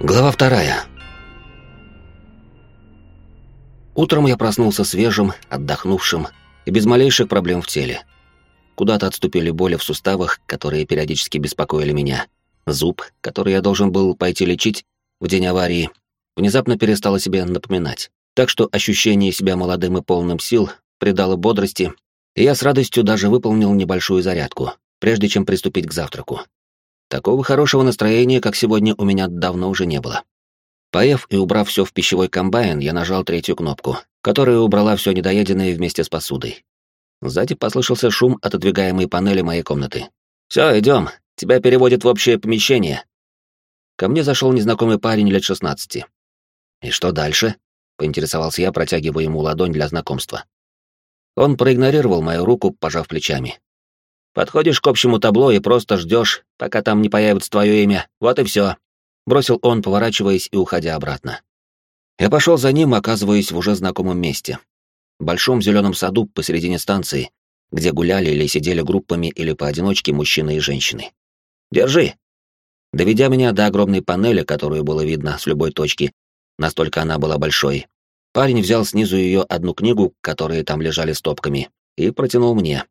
Глава вторая. Утром я проснулся свежим, отдохнувшим и без малейших проблем в теле. Куда-то отступили боли в суставах, которые периодически беспокоили меня. Зуб, который я должен был пойти лечить в день аварии, внезапно перестал о себе напоминать. Так что ощущение себя молодым и полным сил придало бодрости, и я с радостью даже выполнил небольшую зарядку, прежде чем приступить к завтраку. Такого хорошего настроения, как сегодня, у меня давно уже не было. Поев и убрав все в пищевой комбайн, я нажал третью кнопку, которая убрала все недоеденное вместе с посудой. Сзади послышался шум отодвигаемой панели моей комнаты. «Все, идем. Тебя переводят в общее помещение». Ко мне зашел незнакомый парень лет шестнадцати. «И что дальше?» — поинтересовался я, протягивая ему ладонь для знакомства. Он проигнорировал мою руку, пожав плечами. Подходишь к общему табло и просто ждешь, пока там не появится твое имя. Вот и все. Бросил он, поворачиваясь и уходя обратно. Я пошел за ним, оказываясь в уже знакомом месте. В большом зеленом саду посередине станции, где гуляли или сидели группами или поодиночке мужчины и женщины. «Держи!» Доведя меня до огромной панели, которую было видно с любой точки, настолько она была большой, парень взял снизу ее одну книгу, которые там лежали стопками, и протянул мне.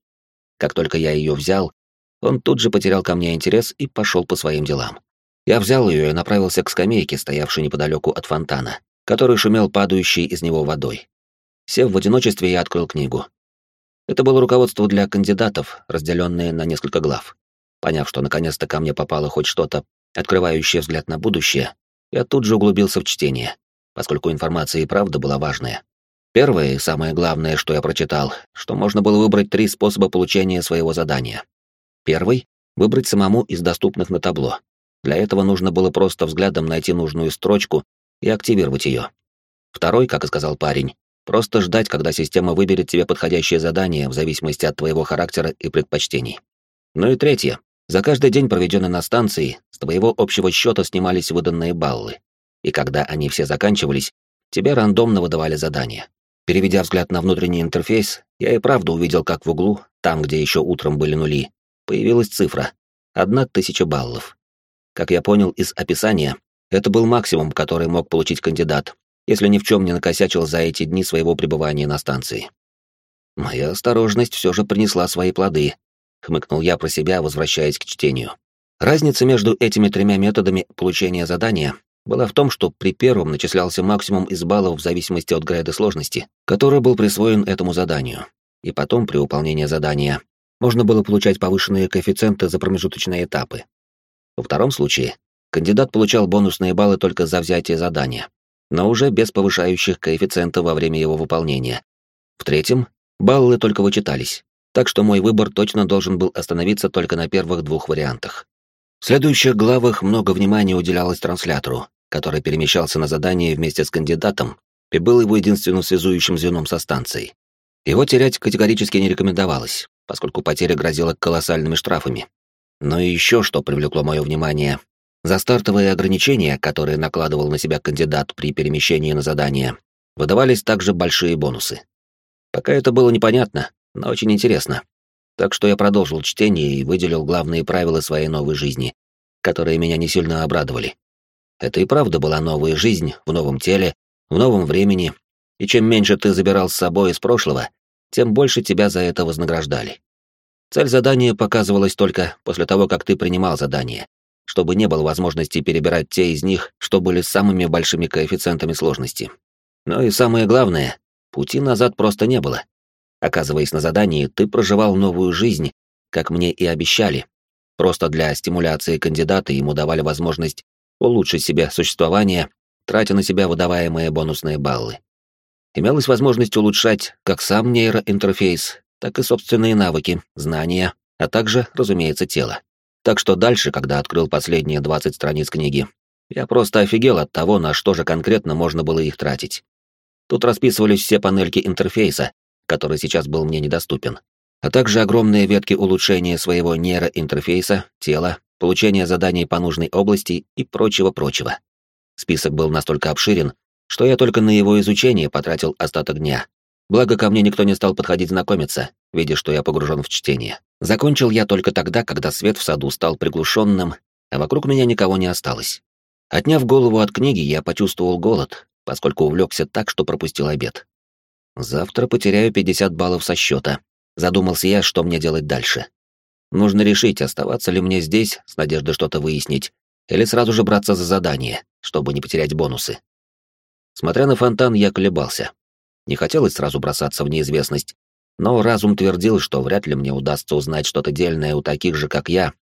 Как только я ее взял, он тут же потерял ко мне интерес и пошел по своим делам. Я взял ее и направился к скамейке, стоявшей неподалеку от фонтана, который шумел падающей из него водой. Сев в одиночестве, я открыл книгу. Это было руководство для кандидатов, разделенное на несколько глав. Поняв, что наконец-то ко мне попало хоть что-то, открывающее взгляд на будущее, я тут же углубился в чтение, поскольку информация и правда была важная. Первое и самое главное, что я прочитал, что можно было выбрать три способа получения своего задания. Первый — выбрать самому из доступных на табло. Для этого нужно было просто взглядом найти нужную строчку и активировать ее. Второй, как и сказал парень, просто ждать, когда система выберет тебе подходящее задание в зависимости от твоего характера и предпочтений. Ну и третье. За каждый день, проведенный на станции, с твоего общего счета снимались выданные баллы. И когда они все заканчивались, тебе рандомно выдавали задания. Переведя взгляд на внутренний интерфейс, я и правда увидел, как в углу, там, где еще утром были нули, появилась цифра — одна тысяча баллов. Как я понял из описания, это был максимум, который мог получить кандидат, если ни в чем не накосячил за эти дни своего пребывания на станции. Моя осторожность все же принесла свои плоды, хмыкнул я про себя, возвращаясь к чтению. Разница между этими тремя методами получения задания была в том, что при первом начислялся максимум из баллов в зависимости от грейда сложности, который был присвоен этому заданию, и потом при выполнении задания можно было получать повышенные коэффициенты за промежуточные этапы. Во втором случае кандидат получал бонусные баллы только за взятие задания, но уже без повышающих коэффициентов во время его выполнения. В третьем баллы только вычитались, так что мой выбор точно должен был остановиться только на первых двух вариантах. В следующих главах много внимания уделялось транслятору, который перемещался на задание вместе с кандидатом и был его единственным связующим звеном со станцией. Его терять категорически не рекомендовалось, поскольку потеря грозила колоссальными штрафами. Но и еще что привлекло мое внимание. За стартовые ограничения, которые накладывал на себя кандидат при перемещении на задание, выдавались также большие бонусы. Пока это было непонятно, но очень интересно. Так что я продолжил чтение и выделил главные правила своей новой жизни, которые меня не сильно обрадовали. Это и правда была новая жизнь в новом теле, в новом времени, и чем меньше ты забирал с собой из прошлого, тем больше тебя за это вознаграждали. Цель задания показывалась только после того, как ты принимал задание, чтобы не было возможности перебирать те из них, что были самыми большими коэффициентами сложности. Но и самое главное, пути назад просто не было. Оказываясь на задании, ты проживал новую жизнь, как мне и обещали. Просто для стимуляции кандидата ему давали возможность улучшить себе существование, тратя на себя выдаваемые бонусные баллы. Имелась возможность улучшать как сам нейроинтерфейс, так и собственные навыки, знания, а также, разумеется, тело. Так что дальше, когда открыл последние 20 страниц книги, я просто офигел от того, на что же конкретно можно было их тратить. Тут расписывались все панельки интерфейса, который сейчас был мне недоступен, а также огромные ветки улучшения своего нейроинтерфейса, тела, получения заданий по нужной области и прочего-прочего. Список был настолько обширен, что я только на его изучение потратил остаток дня. Благо, ко мне никто не стал подходить знакомиться, видя, что я погружен в чтение. Закончил я только тогда, когда свет в саду стал приглушенным, а вокруг меня никого не осталось. Отняв голову от книги, я почувствовал голод, поскольку увлекся так, что пропустил обед. Завтра потеряю 50 баллов со счета. Задумался я, что мне делать дальше. Нужно решить, оставаться ли мне здесь, с надеждой что-то выяснить, или сразу же браться за задание, чтобы не потерять бонусы. Смотря на фонтан, я колебался. Не хотелось сразу бросаться в неизвестность, но разум твердил, что вряд ли мне удастся узнать что-то дельное у таких же, как я,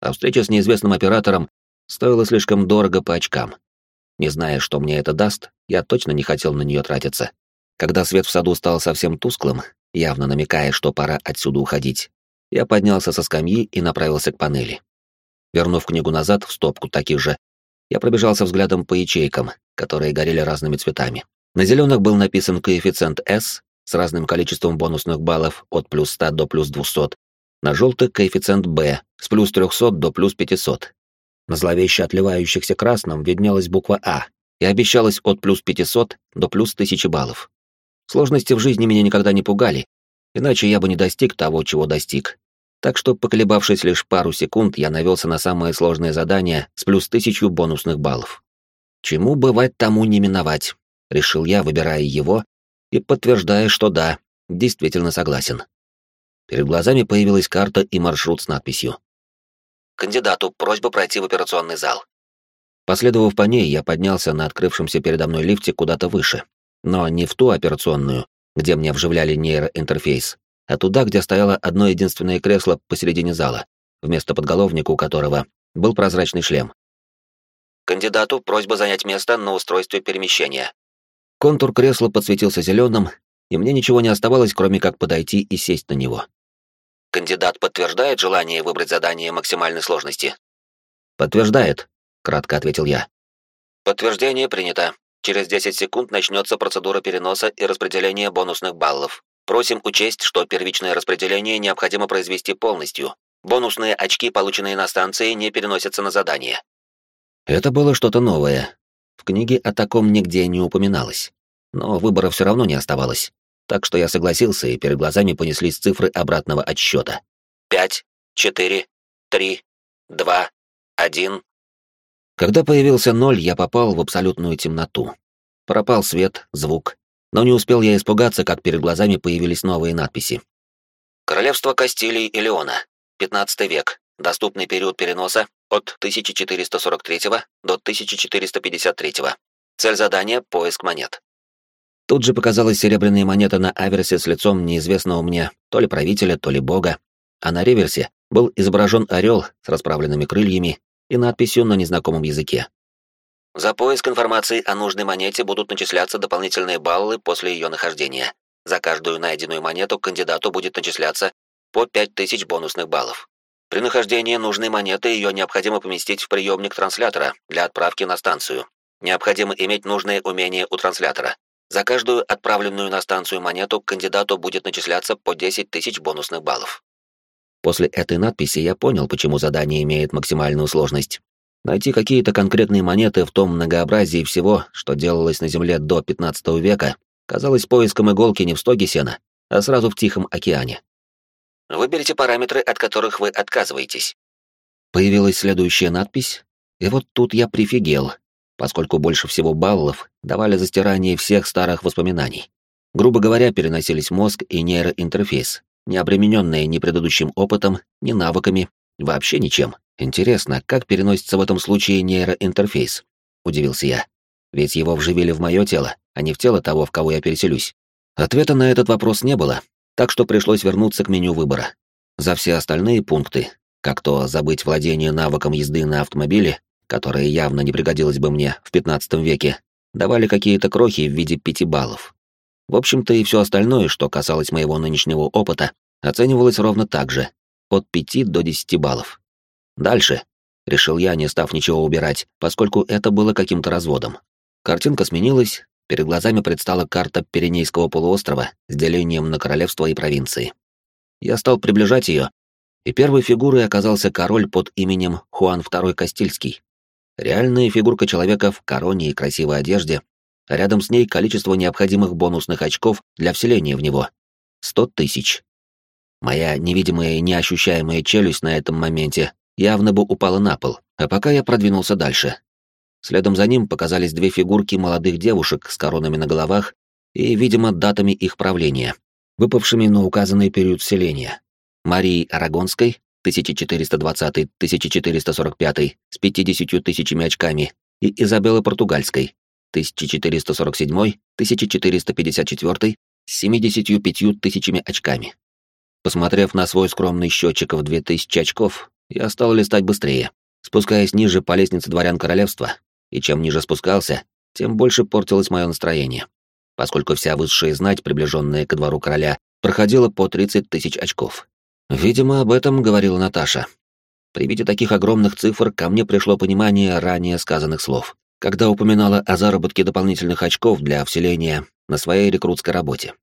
а встреча с неизвестным оператором стоила слишком дорого по очкам. Не зная, что мне это даст, я точно не хотел на нее тратиться. Когда свет в саду стал совсем тусклым, явно намекая, что пора отсюда уходить, я поднялся со скамьи и направился к панели. Вернув книгу назад в стопку таких же, я пробежался взглядом по ячейкам, которые горели разными цветами. На зеленых был написан коэффициент S с разным количеством бонусных баллов от плюс 100 до плюс 200, на желтых коэффициент B с плюс 300 до плюс 500. На зловеще отливающихся красным виднелась буква А и обещалась от плюс 500 до плюс 1000 баллов. Сложности в жизни меня никогда не пугали, иначе я бы не достиг того, чего достиг. Так что, поколебавшись лишь пару секунд, я навелся на самое сложное задание с плюс тысячу бонусных баллов. Чему бывать тому не миновать, решил я, выбирая его и подтверждая, что да, действительно согласен. Перед глазами появилась карта и маршрут с надписью. «Кандидату просьба пройти в операционный зал». Последовав по ней, я поднялся на открывшемся передо мной лифте куда-то выше, но не в ту операционную, где мне вживляли нейроинтерфейс, а туда, где стояло одно единственное кресло посередине зала, вместо подголовника у которого был прозрачный шлем. Кандидату просьба занять место на устройстве перемещения. Контур кресла подсветился зеленым, и мне ничего не оставалось, кроме как подойти и сесть на него. Кандидат подтверждает желание выбрать задание максимальной сложности. Подтверждает, кратко ответил я. Подтверждение принято. Через 10 секунд начнется процедура переноса и распределения бонусных баллов. Просим учесть, что первичное распределение необходимо произвести полностью. Бонусные очки, полученные на станции, не переносятся на задание. Это было что-то новое. В книге о таком нигде не упоминалось. Но выбора все равно не оставалось. Так что я согласился, и перед глазами понеслись цифры обратного отсчета. Пять, четыре, три, два, один. Когда появился ноль, я попал в абсолютную темноту. Пропал свет, звук. Но не успел я испугаться, как перед глазами появились новые надписи. Королевство Кастилии и Леона. 15 век. Доступный период переноса от 1443 до 1453. Цель задания — поиск монет. Тут же показалась серебряная монета на аверсе с лицом неизвестного мне то ли правителя, то ли бога, а на реверсе был изображен орел с расправленными крыльями и надписью на незнакомом языке. За поиск информации о нужной монете будут начисляться дополнительные баллы после ее нахождения. За каждую найденную монету кандидату будет начисляться по 5000 бонусных баллов. При нахождении нужной монеты ее необходимо поместить в приемник транслятора для отправки на станцию. Необходимо иметь нужные умения у транслятора. За каждую отправленную на станцию монету кандидату будет начисляться по 10 тысяч бонусных баллов. После этой надписи я понял, почему задание имеет максимальную сложность. Найти какие-то конкретные монеты в том многообразии всего, что делалось на Земле до 15 века, казалось поиском иголки не в стоге сена, а сразу в Тихом океане. Выберите параметры, от которых вы отказываетесь. Появилась следующая надпись, и вот тут я прифигел, поскольку больше всего баллов давали за стирание всех старых воспоминаний. Грубо говоря, переносились мозг и нейроинтерфейс, не обремененные ни предыдущим опытом, ни навыками, вообще ничем. Интересно, как переносится в этом случае нейроинтерфейс? Удивился я. Ведь его вживили в мое тело, а не в тело того, в кого я переселюсь. Ответа на этот вопрос не было, так что пришлось вернуться к меню выбора. За все остальные пункты, как то забыть владение навыком езды на автомобиле, которое явно не пригодилось бы мне в 15 веке, давали какие-то крохи в виде пяти баллов. В общем-то и все остальное, что касалось моего нынешнего опыта, оценивалось ровно так же, от 5 до 10 баллов. Дальше, решил я, не став ничего убирать, поскольку это было каким-то разводом. Картинка сменилась, перед глазами предстала карта Пиренейского полуострова с делением на королевства и провинции. Я стал приближать ее, и первой фигурой оказался король под именем Хуан II Кастильский. Реальная фигурка человека в короне и красивой одежде, а рядом с ней количество необходимых бонусных очков для вселения в него. Сто тысяч. Моя невидимая и неощущаемая челюсть на этом моменте явно бы упала на пол, а пока я продвинулся дальше. Следом за ним показались две фигурки молодых девушек с коронами на головах и, видимо, датами их правления, выпавшими на указанный период вселения. Марии Арагонской, 1420-1445, с 50 тысячами очками, и Изабеллы Португальской, 1447-1454, с 75 тысячами очками. Посмотрев на свой скромный счетчик в 2000 очков, я стал листать быстрее, спускаясь ниже по лестнице дворян королевства, и чем ниже спускался, тем больше портилось мое настроение, поскольку вся высшая знать, приближенная ко двору короля, проходила по 30 тысяч очков. Видимо, об этом говорила Наташа. При виде таких огромных цифр ко мне пришло понимание ранее сказанных слов, когда упоминала о заработке дополнительных очков для вселения на своей рекрутской работе.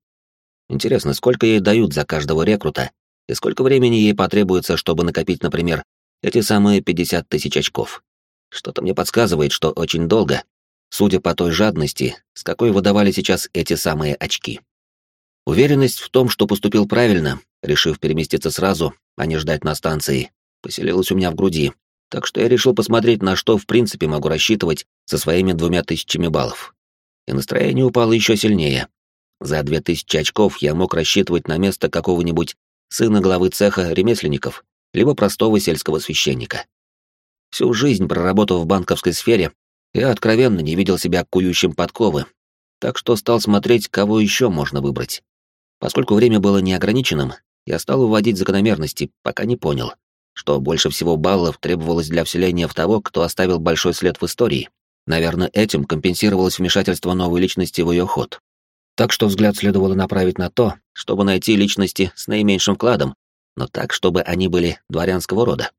Интересно, сколько ей дают за каждого рекрута, и сколько времени ей потребуется, чтобы накопить, например, эти самые 50 тысяч очков. Что-то мне подсказывает, что очень долго, судя по той жадности, с какой выдавали сейчас эти самые очки. Уверенность в том, что поступил правильно, решив переместиться сразу, а не ждать на станции, поселилась у меня в груди, так что я решил посмотреть, на что в принципе могу рассчитывать со своими двумя тысячами баллов. И настроение упало еще сильнее. За две тысячи очков я мог рассчитывать на место какого-нибудь сына главы цеха ремесленников, либо простого сельского священника. Всю жизнь проработав в банковской сфере, я откровенно не видел себя кующим подковы, так что стал смотреть, кого еще можно выбрать. Поскольку время было неограниченным, я стал выводить закономерности, пока не понял, что больше всего баллов требовалось для вселения в того, кто оставил большой след в истории. Наверное, этим компенсировалось вмешательство новой личности в ее ход. Так что взгляд следовало направить на то, чтобы найти личности с наименьшим вкладом, но так, чтобы они были дворянского рода.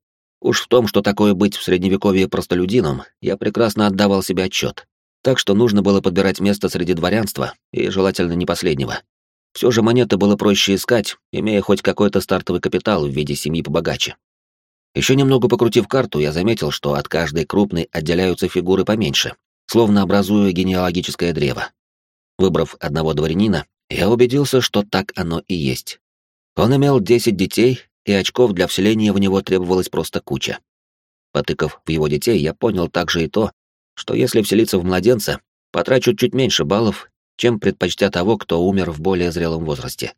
Уж в том, что такое быть в средневековье простолюдином, я прекрасно отдавал себе отчет. Так что нужно было подбирать место среди дворянства, и желательно не последнего. Все же монеты было проще искать, имея хоть какой-то стартовый капитал в виде семьи побогаче. Еще немного покрутив карту, я заметил, что от каждой крупной отделяются фигуры поменьше, словно образуя генеалогическое древо. Выбрав одного дворянина, я убедился, что так оно и есть. Он имел 10 детей и очков для вселения в него требовалось просто куча. Потыкав в его детей, я понял также и то, что если вселиться в младенца, потрачу чуть меньше баллов, чем предпочтя того, кто умер в более зрелом возрасте.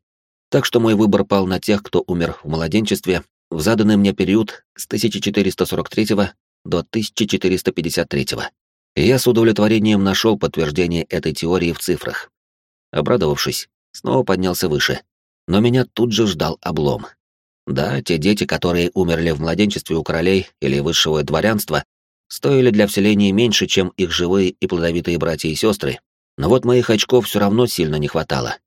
Так что мой выбор пал на тех, кто умер в младенчестве в заданный мне период с 1443 до 1453. И я с удовлетворением нашел подтверждение этой теории в цифрах. Обрадовавшись, снова поднялся выше. Но меня тут же ждал облом. Да, те дети, которые умерли в младенчестве у королей или высшего дворянства, стоили для вселения меньше, чем их живые и плодовитые братья и сестры, но вот моих очков все равно сильно не хватало.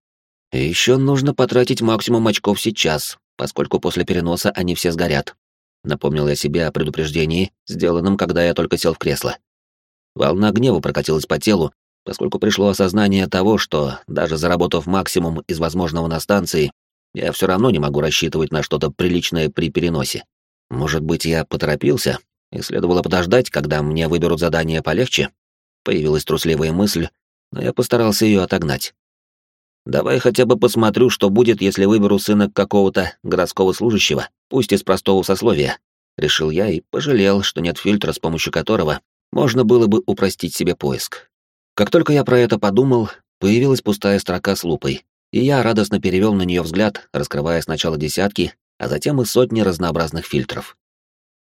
И еще нужно потратить максимум очков сейчас, поскольку после переноса они все сгорят. Напомнил я себе о предупреждении, сделанном, когда я только сел в кресло. Волна гнева прокатилась по телу, поскольку пришло осознание того, что, даже заработав максимум из возможного на станции, я все равно не могу рассчитывать на что-то приличное при переносе. Может быть, я поторопился, и следовало подождать, когда мне выберут задание полегче? Появилась трусливая мысль, но я постарался ее отогнать. Давай хотя бы посмотрю, что будет, если выберу сына какого-то городского служащего, пусть из простого сословия. Решил я и пожалел, что нет фильтра, с помощью которого можно было бы упростить себе поиск. Как только я про это подумал, появилась пустая строка с лупой, и я радостно перевел на нее взгляд, раскрывая сначала десятки, а затем и сотни разнообразных фильтров.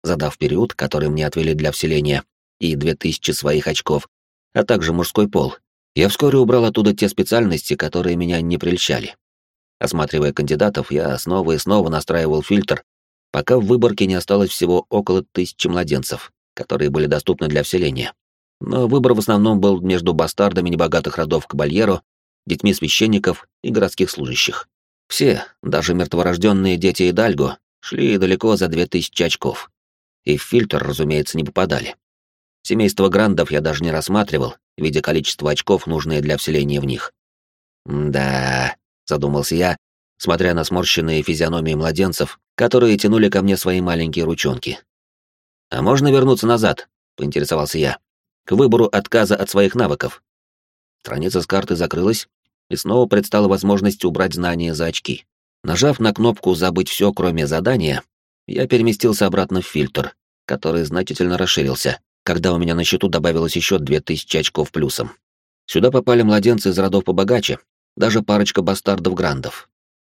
Задав период, который мне отвели для вселения, и две тысячи своих очков, а также мужской пол, я вскоре убрал оттуда те специальности, которые меня не прельщали. Осматривая кандидатов, я снова и снова настраивал фильтр, пока в выборке не осталось всего около тысячи младенцев, которые были доступны для вселения. Но выбор в основном был между бастардами небогатых родов Кабальеро детьми священников и городских служащих. Все, даже мертворожденные дети Идальго, шли далеко за две тысячи очков. И в фильтр, разумеется, не попадали. Семейство Грандов я даже не рассматривал, видя количество очков, нужные для вселения в них. «Да», — задумался я, смотря на сморщенные физиономии младенцев, которые тянули ко мне свои маленькие ручонки. «А можно вернуться назад?» — поинтересовался я. «К выбору отказа от своих навыков». Страница с карты закрылась, и снова предстала возможность убрать знания за очки. Нажав на кнопку «Забыть все, кроме задания», я переместился обратно в фильтр, который значительно расширился, когда у меня на счету добавилось еще 2000 очков плюсом. Сюда попали младенцы из родов побогаче, даже парочка бастардов-грандов.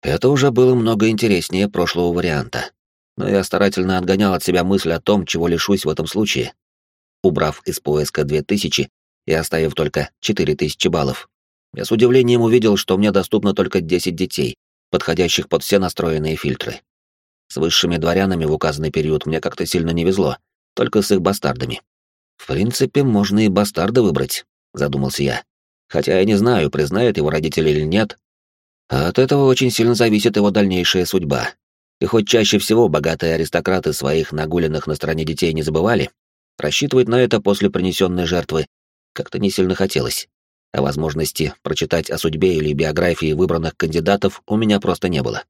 Это уже было много интереснее прошлого варианта. Но я старательно отгонял от себя мысль о том, чего лишусь в этом случае. Убрав из поиска 2000 и оставив только 4000 баллов, я с удивлением увидел, что мне доступно только 10 детей, подходящих под все настроенные фильтры. С высшими дворянами в указанный период мне как-то сильно не везло, только с их бастардами. В принципе, можно и бастарда выбрать, задумался я. Хотя я не знаю, признают его родители или нет. А от этого очень сильно зависит его дальнейшая судьба. И хоть чаще всего богатые аристократы своих нагуленных на стороне детей не забывали, рассчитывать на это после принесенной жертвы как-то не сильно хотелось. А возможности прочитать о судьбе или биографии выбранных кандидатов у меня просто не было.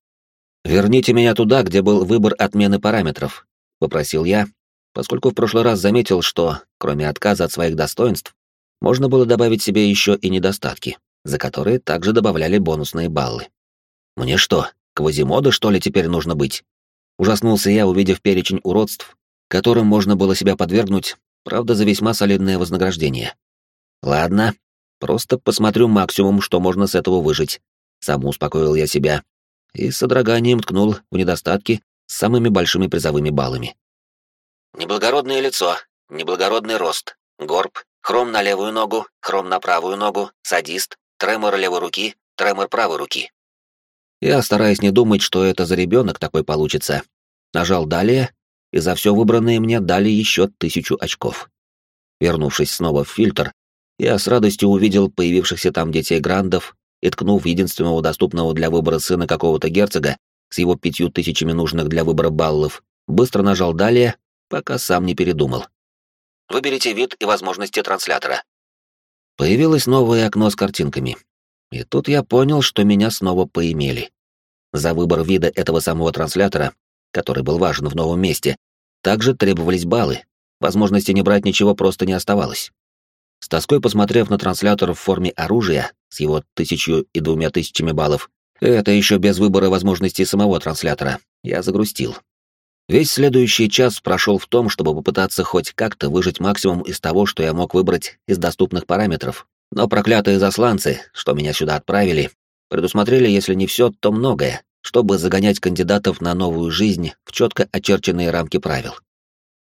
«Верните меня туда, где был выбор отмены параметров», — попросил я, поскольку в прошлый раз заметил, что, кроме отказа от своих достоинств, можно было добавить себе еще и недостатки, за которые также добавляли бонусные баллы. «Мне что, квазимода, что ли, теперь нужно быть?» Ужаснулся я, увидев перечень уродств, которым можно было себя подвергнуть, правда, за весьма солидное вознаграждение. «Ладно, просто посмотрю максимум, что можно с этого выжить», — сам успокоил я себя и с содроганием ткнул в недостатки с самыми большими призовыми баллами. Неблагородное лицо, неблагородный рост, горб, хром на левую ногу, хром на правую ногу, садист, тремор левой руки, тремор правой руки. Я, стараясь не думать, что это за ребенок такой получится, нажал «Далее», и за все выбранное мне дали еще тысячу очков. Вернувшись снова в фильтр, я с радостью увидел появившихся там детей Грандов и, ткнув единственного доступного для выбора сына какого-то герцога с его пятью тысячами нужных для выбора баллов, быстро нажал «Далее», пока сам не передумал. Выберите вид и возможности транслятора. Появилось новое окно с картинками. И тут я понял, что меня снова поимели. За выбор вида этого самого транслятора, который был важен в новом месте, также требовались баллы. Возможности не брать ничего просто не оставалось. С тоской посмотрев на транслятор в форме оружия с его тысячу и двумя тысячами баллов, это еще без выбора возможностей самого транслятора, я загрустил. Весь следующий час прошел в том, чтобы попытаться хоть как-то выжать максимум из того, что я мог выбрать из доступных параметров. Но проклятые засланцы, что меня сюда отправили, предусмотрели, если не все, то многое, чтобы загонять кандидатов на новую жизнь в четко очерченные рамки правил.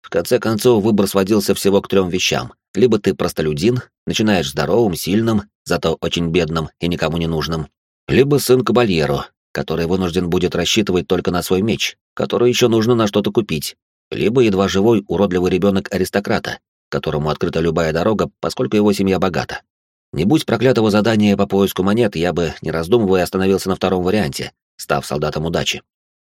В конце концов, выбор сводился всего к трем вещам. Либо ты простолюдин, начинаешь здоровым, сильным, зато очень бедным и никому не нужным, либо сын кабальеро, который вынужден будет рассчитывать только на свой меч, который еще нужно на что-то купить, либо едва живой уродливый ребенок аристократа, которому открыта любая дорога, поскольку его семья богата. Не будь проклятого задания по поиску монет, я бы, не раздумывая, остановился на втором варианте, став солдатом удачи.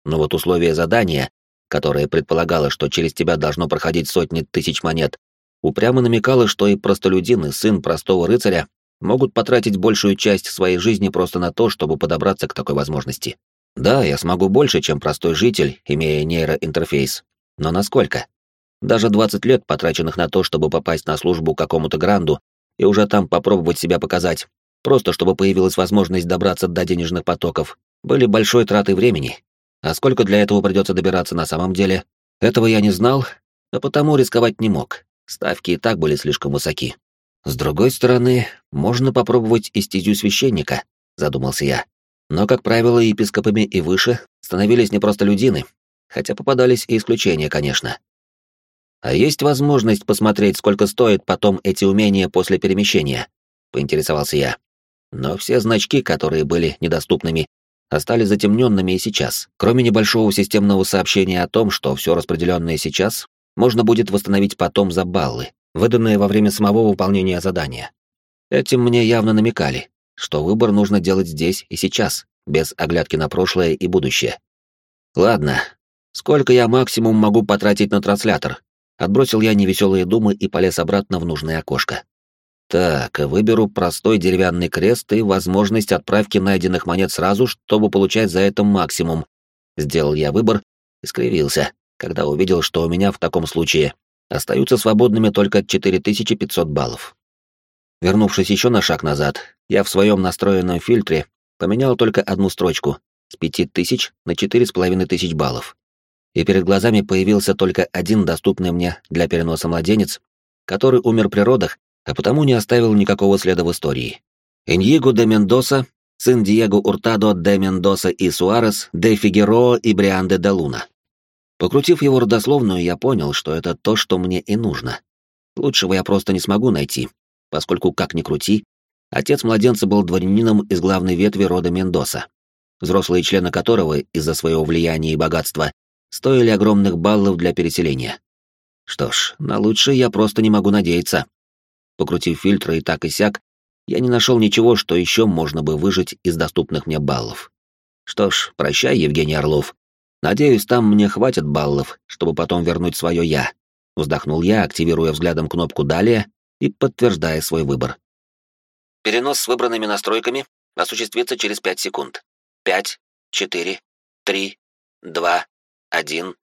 Но вот условие задания, которое предполагало, что через тебя должно проходить сотни тысяч монет, упрямо намекало, что и простолюдин, и сын простого рыцаря могут потратить большую часть своей жизни просто на то, чтобы подобраться к такой возможности. Да, я смогу больше, чем простой житель, имея нейроинтерфейс. Но насколько? Даже 20 лет, потраченных на то, чтобы попасть на службу какому-то гранду и уже там попробовать себя показать, просто чтобы появилась возможность добраться до денежных потоков, были большой тратой времени. А сколько для этого придется добираться на самом деле, этого я не знал, а потому рисковать не мог. Ставки и так были слишком высоки. С другой стороны, можно попробовать и стезю священника, задумался я. Но, как правило, епископами и выше становились не просто людины, хотя попадались и исключения, конечно. А есть возможность посмотреть, сколько стоят потом эти умения после перемещения, поинтересовался я. Но все значки, которые были недоступными, остались затемненными и сейчас, кроме небольшого системного сообщения о том, что все распределенное сейчас можно будет восстановить потом за баллы, выданные во время самого выполнения задания. Этим мне явно намекали, что выбор нужно делать здесь и сейчас, без оглядки на прошлое и будущее. Ладно, сколько я максимум могу потратить на транслятор? Отбросил я невеселые думы и полез обратно в нужное окошко. Так, выберу простой деревянный крест и возможность отправки найденных монет сразу, чтобы получать за это максимум. Сделал я выбор и скривился, когда увидел, что у меня в таком случае Остаются свободными только 4500 баллов. Вернувшись еще на шаг назад, я в своем настроенном фильтре поменял только одну строчку с 5000 на 4500 баллов. И перед глазами появился только один доступный мне для переноса младенец, который умер при родах, а потому не оставил никакого следа в истории. Иньего де Мендоса, сын Диего Уртадо де Мендоса и Суарес, де Фигероа и Брианде де Луна. Покрутив его родословную, я понял, что это то, что мне и нужно. Лучшего я просто не смогу найти, поскольку, как ни крути, отец младенца был дворянином из главной ветви рода Мендоса, взрослые члены которого из-за своего влияния и богатства стоили огромных баллов для переселения. Что ж, на лучшее я просто не могу надеяться. Покрутив фильтры и так и сяк, я не нашел ничего, что еще можно бы выжить из доступных мне баллов. Что ж, прощай, Евгений Орлов. Надеюсь, там мне хватит баллов, чтобы потом вернуть свое «я». Вздохнул я, активируя взглядом кнопку «Далее» и подтверждая свой выбор. Перенос с выбранными настройками осуществится через 5 секунд. 5, 4, 3, 2, 1,